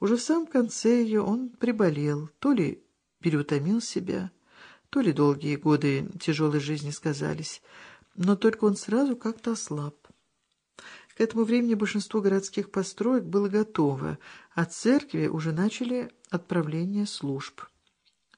Уже в самом конце ее он приболел, то ли переутомил себя, то ли долгие годы тяжелой жизни сказались, но только он сразу как-то ослаб. К этому времени большинство городских построек было готово, а церкви уже начали отправление служб.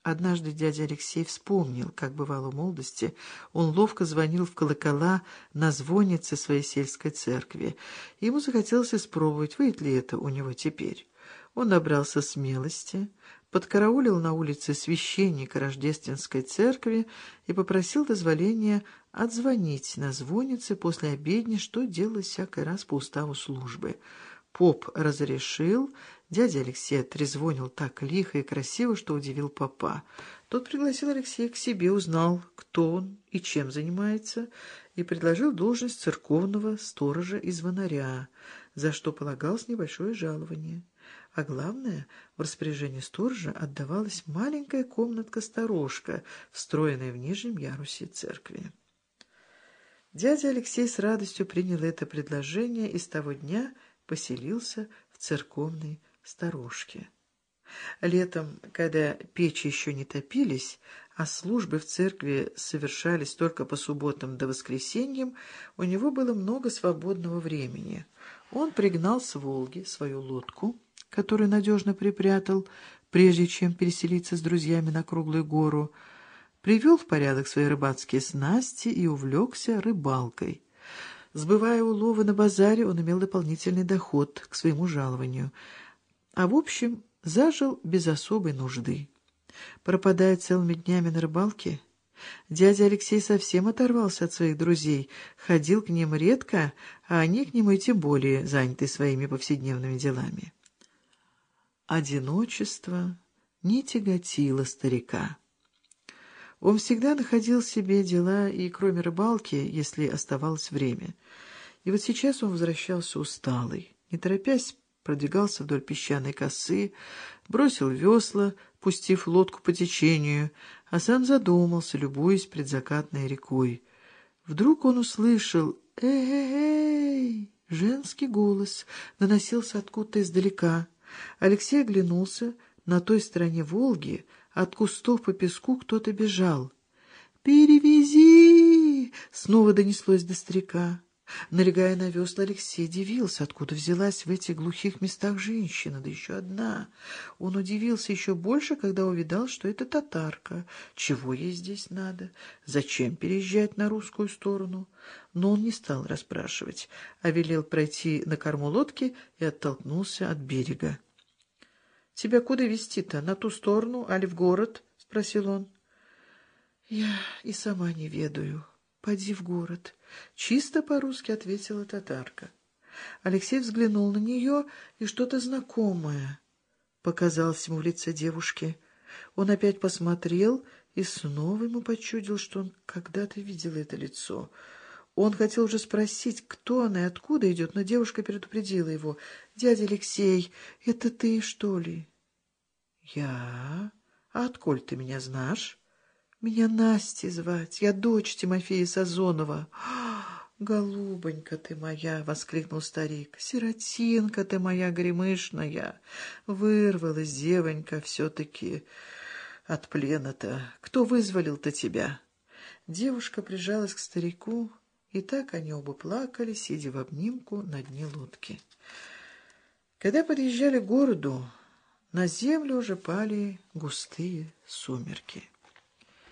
Однажды дядя Алексей вспомнил, как бывало в молодости, он ловко звонил в колокола на звоннице своей сельской церкви. Ему захотелось испробовать, выйдет ли это у него теперь. Он набрался смелости, подкараулил на улице священника рождественской церкви и попросил дозволения отзвонить на звоннице после обедни, что делалось всякий раз по уставу службы. Поп разрешил, дядя Алексей трезвонил так лихо и красиво, что удивил папа. Тот пригласил Алексея к себе, узнал, кто он и чем занимается, и предложил должность церковного сторожа и звонаря, за что полагалось небольшое жалование. А главное, в распоряжение сторожа отдавалась маленькая комнатка-сторожка, встроенная в нижнем ярусе церкви. Дядя Алексей с радостью принял это предложение и с того дня поселился в церковной сторожке. Летом, когда печи еще не топились, а службы в церкви совершались только по субботам до воскресеньям, у него было много свободного времени. Он пригнал с Волги свою лодку, которую надежно припрятал, прежде чем переселиться с друзьями на Круглую гору, привел в порядок свои рыбацкие снасти и увлекся рыбалкой. Сбывая уловы на базаре, он имел дополнительный доход к своему жалованию, а в общем зажил без особой нужды. Пропадая целыми днями на рыбалке, дядя Алексей совсем оторвался от своих друзей, ходил к ним редко, а они к нему и тем более заняты своими повседневными делами. Одиночество не тяготило старика. Он всегда находил себе дела и кроме рыбалки, если оставалось время. И вот сейчас он возвращался усталый, не торопясь продвигался вдоль песчаной косы, бросил весла, пустив лодку по течению, а сам задумался, любуясь предзакатной рекой. Вдруг он услышал «Эй-эй-эй!» Женский голос доносился откуда-то издалека. Алексей оглянулся. На той стороне Волги от кустов по песку кто-то бежал. «Перевези!» — снова донеслось до старика. Налегая на весла, Алексей удивился, откуда взялась в этих глухих местах женщина, да еще одна. Он удивился еще больше, когда увидал, что это татарка. Чего ей здесь надо? Зачем переезжать на русскую сторону? Но он не стал расспрашивать, а велел пройти на корму лодки и оттолкнулся от берега. — Тебя куда везти-то? На ту сторону, али в город? — спросил он. — Я и сама не ведаю. Поди в город. Чисто по-русски ответила татарка. Алексей взглянул на нее, и что-то знакомое показалось ему в лице девушки. Он опять посмотрел, и снова ему почудил, что он когда-то видел это лицо. Он хотел уже спросить, кто она и откуда идет, но девушка предупредила его. «Дядя Алексей, это ты, что ли?» «Я? А отколь ты меня знаешь?» «Меня Настей звать, я дочь Тимофея Сазонова». «Голубонька ты моя!» — воскликнул старик. «Сиротинка ты моя гремышная!» Вырвалась девонька все-таки от плена-то. Кто вызволил-то тебя? Девушка прижалась к старику, и так они оба плакали, сидя в обнимку на дне лодки. Когда подъезжали к городу, на землю уже пали густые сумерки.